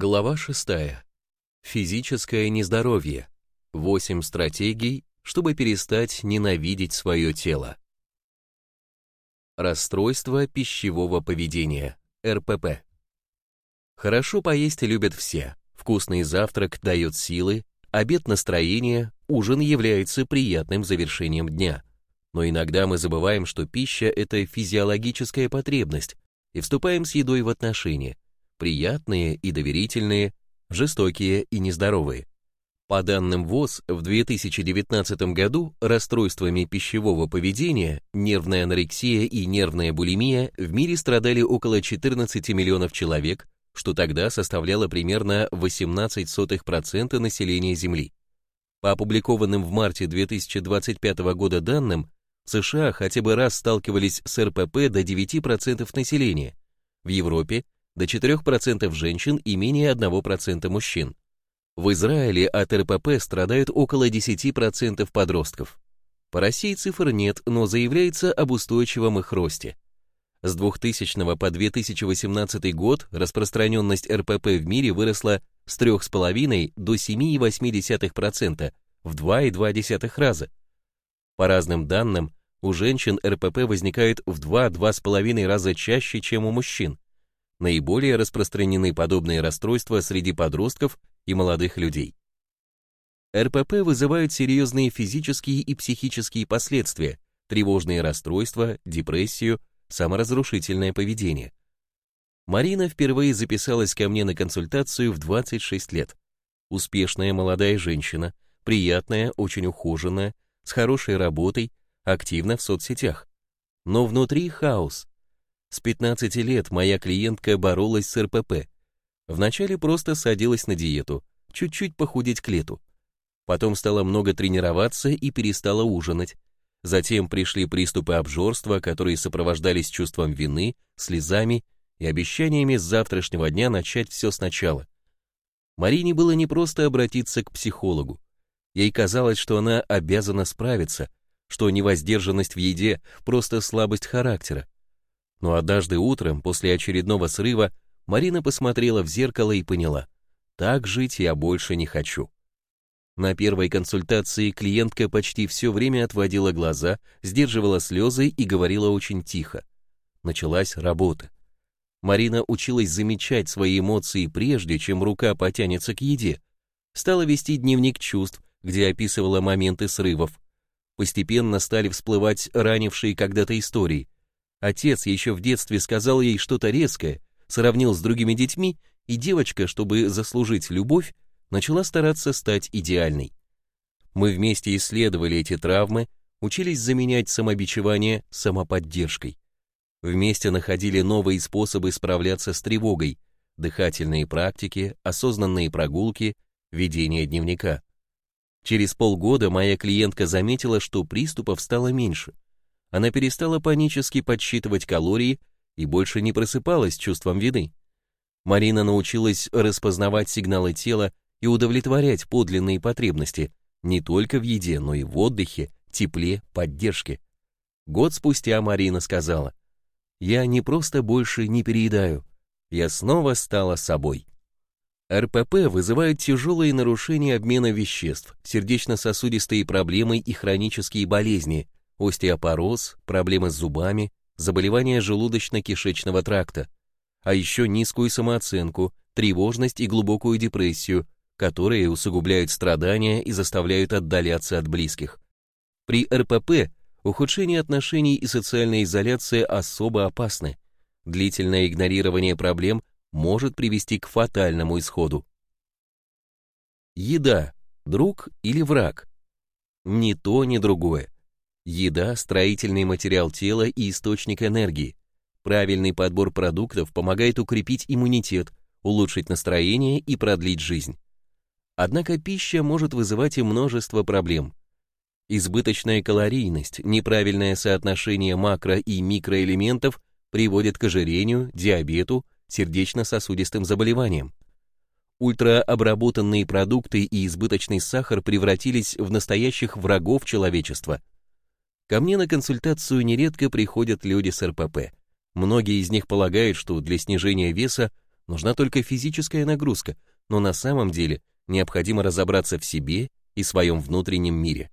Глава 6. Физическое нездоровье. 8 стратегий, чтобы перестать ненавидеть свое тело. Расстройство пищевого поведения. РПП. Хорошо поесть любят все. Вкусный завтрак дает силы, обед настроение, ужин является приятным завершением дня. Но иногда мы забываем, что пища – это физиологическая потребность, и вступаем с едой в отношения – приятные и доверительные, жестокие и нездоровые. По данным ВОЗ, в 2019 году расстройствами пищевого поведения, нервная анорексия и нервная булимия в мире страдали около 14 миллионов человек, что тогда составляло примерно 18% населения Земли. По опубликованным в марте 2025 года данным, в США хотя бы раз сталкивались с РПП до 9% населения, в Европе до 4% женщин и менее 1% мужчин. В Израиле от РПП страдают около 10% подростков. По России цифр нет, но заявляется об устойчивом их росте. С 2000 по 2018 год распространенность РПП в мире выросла с 3,5 до 7,8% в 2,2 раза. По разным данным, у женщин РПП возникает в 2-2,5 раза чаще, чем у мужчин. Наиболее распространены подобные расстройства среди подростков и молодых людей. РПП вызывают серьезные физические и психические последствия, тревожные расстройства, депрессию, саморазрушительное поведение. Марина впервые записалась ко мне на консультацию в 26 лет. Успешная молодая женщина, приятная, очень ухоженная, с хорошей работой, активна в соцсетях. Но внутри хаос, с 15 лет моя клиентка боролась с РПП. Вначале просто садилась на диету, чуть-чуть похудеть к лету. Потом стала много тренироваться и перестала ужинать. Затем пришли приступы обжорства, которые сопровождались чувством вины, слезами и обещаниями с завтрашнего дня начать все сначала. Марине было не просто обратиться к психологу. Ей казалось, что она обязана справиться, что невоздержанность в еде – просто слабость характера, но однажды утром, после очередного срыва, Марина посмотрела в зеркало и поняла, так жить я больше не хочу. На первой консультации клиентка почти все время отводила глаза, сдерживала слезы и говорила очень тихо. Началась работа. Марина училась замечать свои эмоции прежде, чем рука потянется к еде. Стала вести дневник чувств, где описывала моменты срывов. Постепенно стали всплывать ранившие когда-то истории – Отец еще в детстве сказал ей что-то резкое, сравнил с другими детьми, и девочка, чтобы заслужить любовь, начала стараться стать идеальной. Мы вместе исследовали эти травмы, учились заменять самобичевание самоподдержкой. Вместе находили новые способы справляться с тревогой, дыхательные практики, осознанные прогулки, ведение дневника. Через полгода моя клиентка заметила, что приступов стало меньше – она перестала панически подсчитывать калории и больше не просыпалась чувством вины. Марина научилась распознавать сигналы тела и удовлетворять подлинные потребности не только в еде, но и в отдыхе, тепле, поддержке. Год спустя Марина сказала, «Я не просто больше не переедаю, я снова стала собой». РПП вызывает тяжелые нарушения обмена веществ, сердечно-сосудистые проблемы и хронические болезни, остеопороз, проблемы с зубами, заболевания желудочно-кишечного тракта, а еще низкую самооценку, тревожность и глубокую депрессию, которые усугубляют страдания и заставляют отдаляться от близких. При РПП ухудшение отношений и социальная изоляция особо опасны. Длительное игнорирование проблем может привести к фатальному исходу. Еда – друг или враг? Ни то, ни другое. Еда – строительный материал тела и источник энергии. Правильный подбор продуктов помогает укрепить иммунитет, улучшить настроение и продлить жизнь. Однако пища может вызывать и множество проблем. Избыточная калорийность, неправильное соотношение макро- и микроэлементов приводит к ожирению, диабету, сердечно-сосудистым заболеваниям. Ультраобработанные продукты и избыточный сахар превратились в настоящих врагов человечества – Ко мне на консультацию нередко приходят люди с РПП. Многие из них полагают, что для снижения веса Нужна только физическая нагрузка, но на самом деле необходимо разобраться в себе и своем внутреннем мире.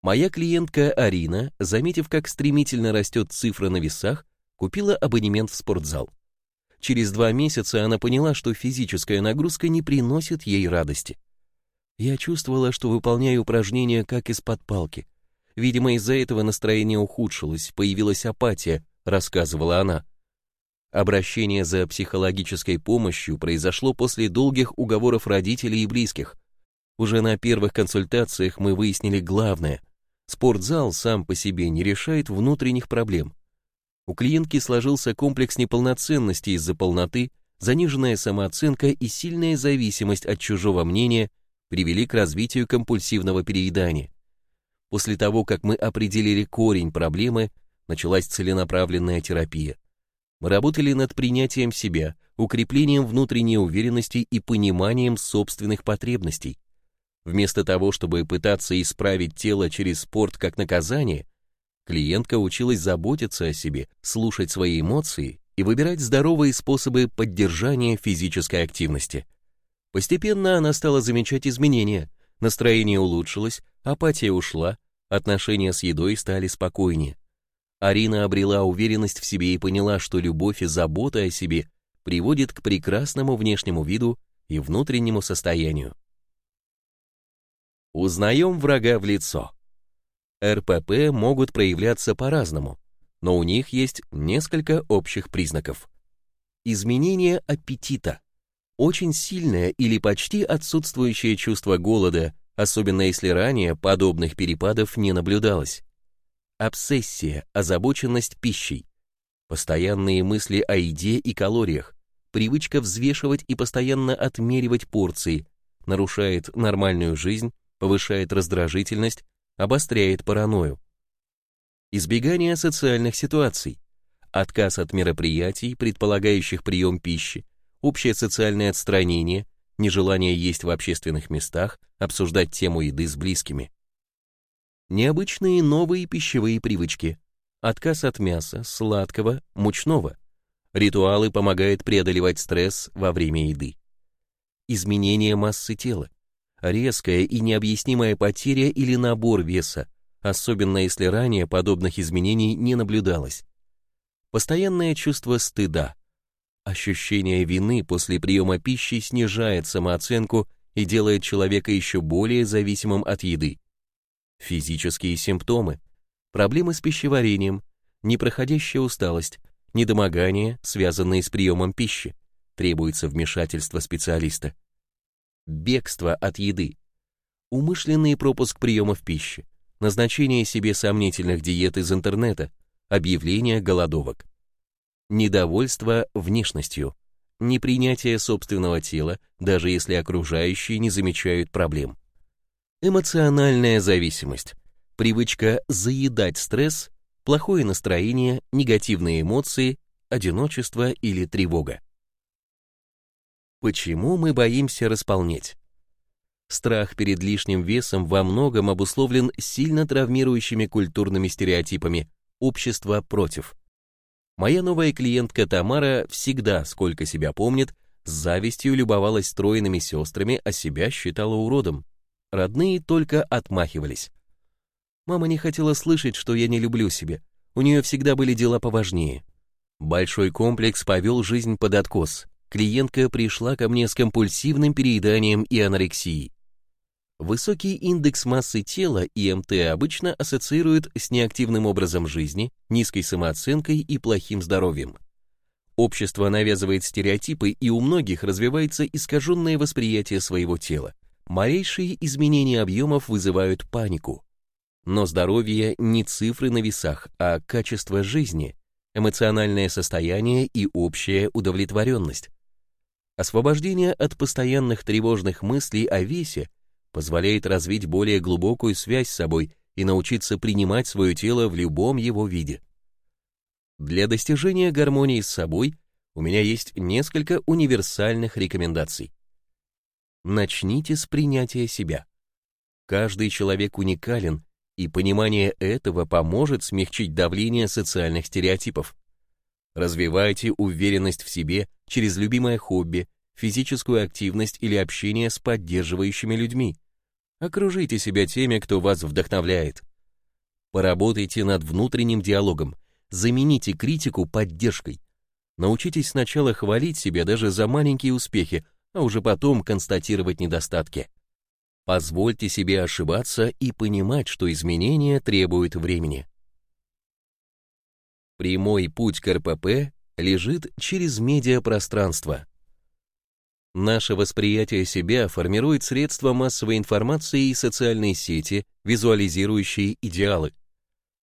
Моя клиентка Арина, заметив, как стремительно растет цифра на весах, купила абонемент в спортзал. Через два месяца она поняла, что физическая нагрузка не приносит ей радости. Я чувствовала, что выполняю упражнения как из-под палки. Видимо, из-за этого настроение ухудшилось, появилась апатия, рассказывала она. Обращение за психологической помощью произошло после долгих уговоров родителей и близких. Уже на первых консультациях мы выяснили главное. Спортзал сам по себе не решает внутренних проблем. У клиентки сложился комплекс неполноценности из-за полноты, заниженная самооценка и сильная зависимость от чужого мнения привели к развитию компульсивного переедания. После того, как мы определили корень проблемы, началась целенаправленная терапия. Мы работали над принятием себя, укреплением внутренней уверенности и пониманием собственных потребностей. Вместо того, чтобы пытаться исправить тело через спорт как наказание, клиентка училась заботиться о себе, слушать свои эмоции и выбирать здоровые способы поддержания физической активности. Постепенно она стала замечать изменения, настроение улучшилось, апатия ушла, отношения с едой стали спокойнее. Арина обрела уверенность в себе и поняла, что любовь и забота о себе приводит к прекрасному внешнему виду и внутреннему состоянию. Узнаем врага в лицо. РПП могут проявляться по-разному, но у них есть несколько общих признаков. Изменение аппетита. Очень сильное или почти отсутствующее чувство голода, особенно если ранее подобных перепадов не наблюдалось обсессия, озабоченность пищей, постоянные мысли о еде и калориях, привычка взвешивать и постоянно отмеривать порции, нарушает нормальную жизнь, повышает раздражительность, обостряет паранойю. Избегание социальных ситуаций, отказ от мероприятий, предполагающих прием пищи, общее социальное отстранение, нежелание есть в общественных местах, обсуждать тему еды с близкими необычные новые пищевые привычки, отказ от мяса, сладкого, мучного. Ритуалы помогают преодолевать стресс во время еды. Изменение массы тела, резкая и необъяснимая потеря или набор веса, особенно если ранее подобных изменений не наблюдалось. Постоянное чувство стыда. Ощущение вины после приема пищи снижает самооценку и делает человека еще более зависимым от еды. Физические симптомы, проблемы с пищеварением, непроходящая усталость, недомогание, связанные с приемом пищи, требуется вмешательство специалиста. Бегство от еды, умышленный пропуск приемов пищи, назначение себе сомнительных диет из интернета, объявление голодовок. Недовольство внешностью, непринятие собственного тела, даже если окружающие не замечают проблем. Эмоциональная зависимость. Привычка заедать стресс, плохое настроение, негативные эмоции, одиночество или тревога. Почему мы боимся располнеть? Страх перед лишним весом во многом обусловлен сильно травмирующими культурными стереотипами «общество против». Моя новая клиентка Тамара всегда, сколько себя помнит, с завистью любовалась стройными сестрами, а себя считала уродом. Родные только отмахивались. Мама не хотела слышать, что я не люблю себя. У нее всегда были дела поважнее. Большой комплекс повел жизнь под откос. Клиентка пришла ко мне с компульсивным перееданием и анорексией. Высокий индекс массы тела ИМТ обычно ассоциируют с неактивным образом жизни, низкой самооценкой и плохим здоровьем. Общество навязывает стереотипы, и у многих развивается искаженное восприятие своего тела. Малейшие изменения объемов вызывают панику. Но здоровье не цифры на весах, а качество жизни, эмоциональное состояние и общая удовлетворенность. Освобождение от постоянных тревожных мыслей о весе позволяет развить более глубокую связь с собой и научиться принимать свое тело в любом его виде. Для достижения гармонии с собой у меня есть несколько универсальных рекомендаций. Начните с принятия себя. Каждый человек уникален, и понимание этого поможет смягчить давление социальных стереотипов. Развивайте уверенность в себе через любимое хобби, физическую активность или общение с поддерживающими людьми. Окружите себя теми, кто вас вдохновляет. Поработайте над внутренним диалогом, замените критику поддержкой. Научитесь сначала хвалить себя даже за маленькие успехи, а уже потом констатировать недостатки. Позвольте себе ошибаться и понимать, что изменения требуют времени. Прямой путь к РПП лежит через медиапространство. Наше восприятие себя формирует средства массовой информации и социальные сети, визуализирующие идеалы.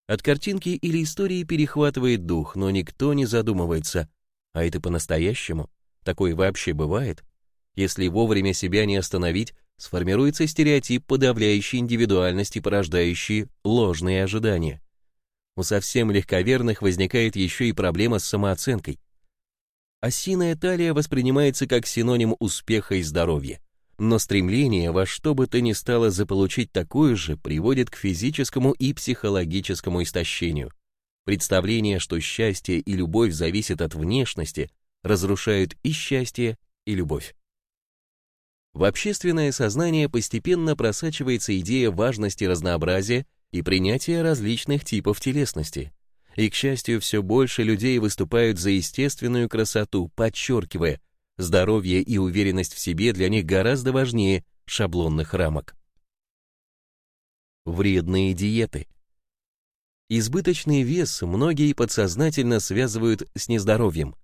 От картинки или истории перехватывает дух, но никто не задумывается, а это по-настоящему? Такое вообще бывает? Если вовремя себя не остановить, сформируется стереотип, подавляющий индивидуальность и порождающий ложные ожидания у совсем легковерных возникает еще и проблема с самооценкой. Осиная талия воспринимается как синоним успеха и здоровья, но стремление во что бы то ни стало заполучить такое же приводит к физическому и психологическому истощению. Представление, что счастье и любовь зависят от внешности, разрушают и счастье, и любовь. В общественное сознание постепенно просачивается идея важности разнообразия и принятие различных типов телесности. И, к счастью, все больше людей выступают за естественную красоту, подчеркивая, здоровье и уверенность в себе для них гораздо важнее шаблонных рамок. Вредные диеты. Избыточный вес многие подсознательно связывают с нездоровьем.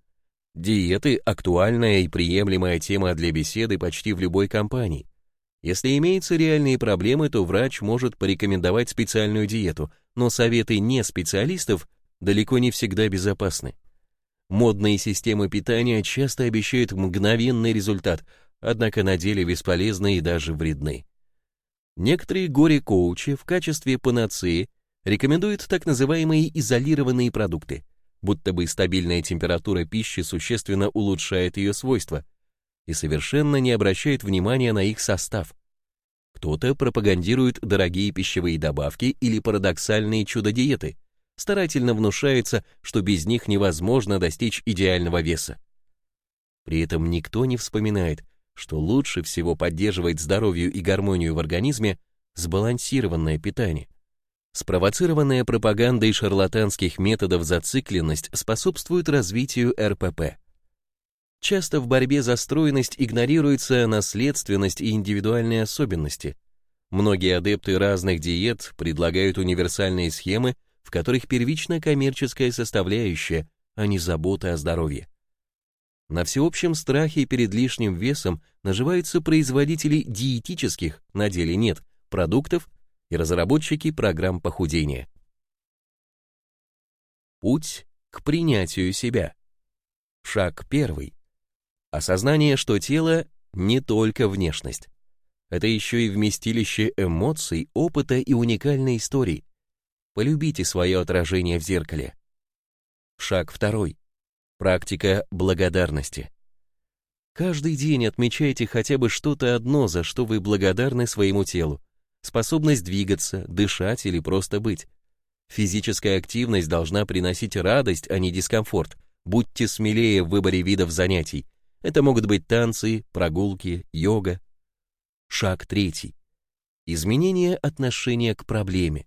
Диеты – актуальная и приемлемая тема для беседы почти в любой компании. Если имеются реальные проблемы, то врач может порекомендовать специальную диету, но советы не специалистов далеко не всегда безопасны. Модные системы питания часто обещают мгновенный результат, однако на деле бесполезны и даже вредны. Некоторые горе-коучи в качестве панацеи рекомендуют так называемые изолированные продукты, будто бы стабильная температура пищи существенно улучшает ее свойства – и совершенно не обращает внимания на их состав. Кто-то пропагандирует дорогие пищевые добавки или парадоксальные чудо-диеты, старательно внушается, что без них невозможно достичь идеального веса. При этом никто не вспоминает, что лучше всего поддерживает здоровье и гармонию в организме сбалансированное питание. Спровоцированная пропагандой шарлатанских методов зацикленность способствует развитию РПП. Часто в борьбе за стройность игнорируется наследственность и индивидуальные особенности. Многие адепты разных диет предлагают универсальные схемы, в которых первична коммерческая составляющая, а не забота о здоровье. На всеобщем страхе перед лишним весом наживаются производители диетических, на деле нет, продуктов и разработчики программ похудения. Путь к принятию себя. Шаг первый. Осознание, что тело не только внешность. Это еще и вместилище эмоций, опыта и уникальной истории. Полюбите свое отражение в зеркале. Шаг второй. Практика благодарности. Каждый день отмечайте хотя бы что-то одно, за что вы благодарны своему телу. Способность двигаться, дышать или просто быть. Физическая активность должна приносить радость, а не дискомфорт. Будьте смелее в выборе видов занятий. Это могут быть танцы, прогулки, йога. Шаг третий. Изменение отношения к проблеме.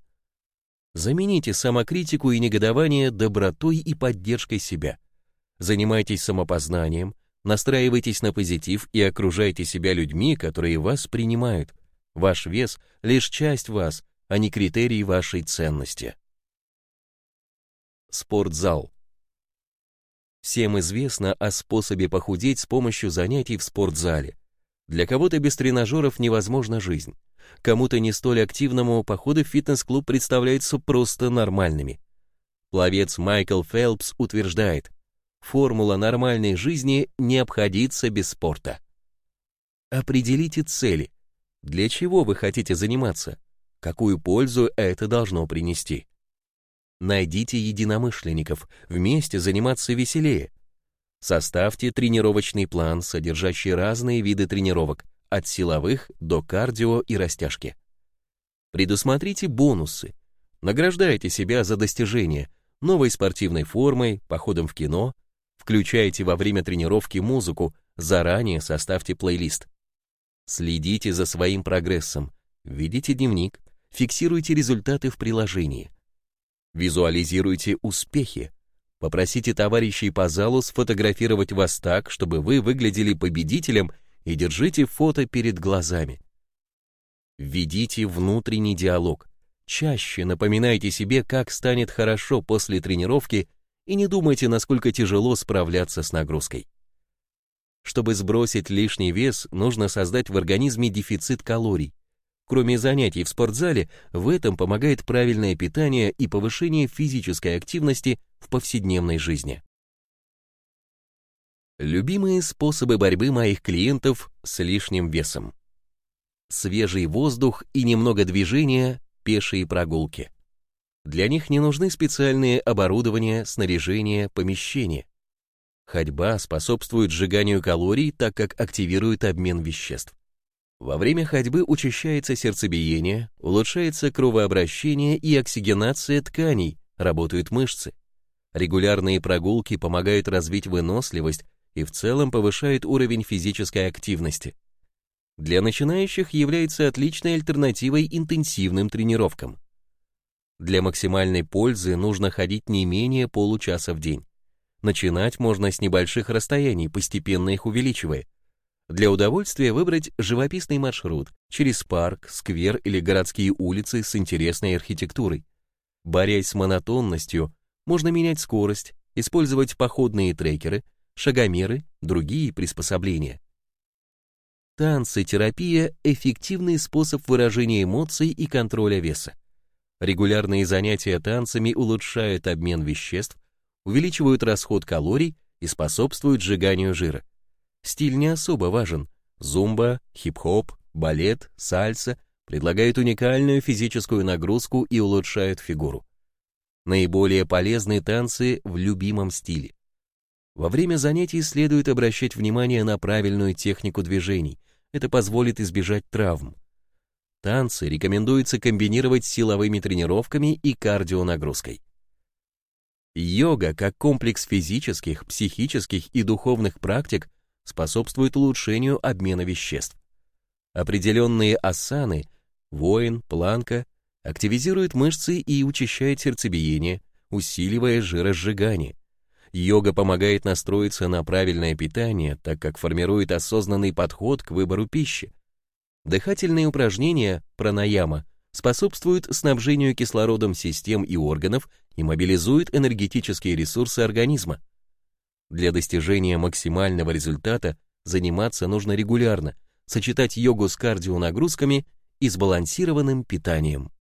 Замените самокритику и негодование добротой и поддержкой себя. Занимайтесь самопознанием, настраивайтесь на позитив и окружайте себя людьми, которые вас принимают. Ваш вес — лишь часть вас, а не критерий вашей ценности. Спортзал. Всем известно о способе похудеть с помощью занятий в спортзале. Для кого-то без тренажеров невозможна жизнь. Кому-то не столь активному походы в фитнес-клуб представляются просто нормальными. Пловец Майкл Фелпс утверждает, формула нормальной жизни не обходится без спорта. Определите цели. Для чего вы хотите заниматься? Какую пользу это должно принести? Найдите единомышленников, вместе заниматься веселее. Составьте тренировочный план, содержащий разные виды тренировок, от силовых до кардио и растяжки. Предусмотрите бонусы. Награждайте себя за достижения, новой спортивной формой, походом в кино, включайте во время тренировки музыку, заранее составьте плейлист. Следите за своим прогрессом, ведите дневник, фиксируйте результаты в приложении. Визуализируйте успехи. Попросите товарищей по залу сфотографировать вас так, чтобы вы выглядели победителем и держите фото перед глазами. Введите внутренний диалог. Чаще напоминайте себе, как станет хорошо после тренировки и не думайте, насколько тяжело справляться с нагрузкой. Чтобы сбросить лишний вес, нужно создать в организме дефицит калорий. Кроме занятий в спортзале, в этом помогает правильное питание и повышение физической активности в повседневной жизни. Любимые способы борьбы моих клиентов с лишним весом. Свежий воздух и немного движения, пешие прогулки. Для них не нужны специальные оборудования, снаряжение, помещения. Ходьба способствует сжиганию калорий, так как активирует обмен веществ. Во время ходьбы учащается сердцебиение, улучшается кровообращение и оксигенация тканей, работают мышцы. Регулярные прогулки помогают развить выносливость и в целом повышают уровень физической активности. Для начинающих является отличной альтернативой интенсивным тренировкам. Для максимальной пользы нужно ходить не менее получаса в день. Начинать можно с небольших расстояний, постепенно их увеличивая. Для удовольствия выбрать живописный маршрут через парк, сквер или городские улицы с интересной архитектурой. Борясь с монотонностью, можно менять скорость, использовать походные трекеры, шагомеры, другие приспособления. Танцы-терапия – эффективный способ выражения эмоций и контроля веса. Регулярные занятия танцами улучшают обмен веществ, увеличивают расход калорий и способствуют сжиганию жира. Стиль не особо важен. Зумба, хип-хоп, балет, сальса предлагают уникальную физическую нагрузку и улучшают фигуру. Наиболее полезны танцы в любимом стиле. Во время занятий следует обращать внимание на правильную технику движений. Это позволит избежать травм. Танцы рекомендуется комбинировать с силовыми тренировками и кардионагрузкой. Йога, как комплекс физических, психических и духовных практик, способствует улучшению обмена веществ. Определенные асаны, воин, планка, активизируют мышцы и учащают сердцебиение, усиливая жиросжигание. Йога помогает настроиться на правильное питание, так как формирует осознанный подход к выбору пищи. Дыхательные упражнения, пранаяма, способствуют снабжению кислородом систем и органов и мобилизуют энергетические ресурсы организма. Для достижения максимального результата заниматься нужно регулярно, сочетать йогу с кардионагрузками и сбалансированным питанием.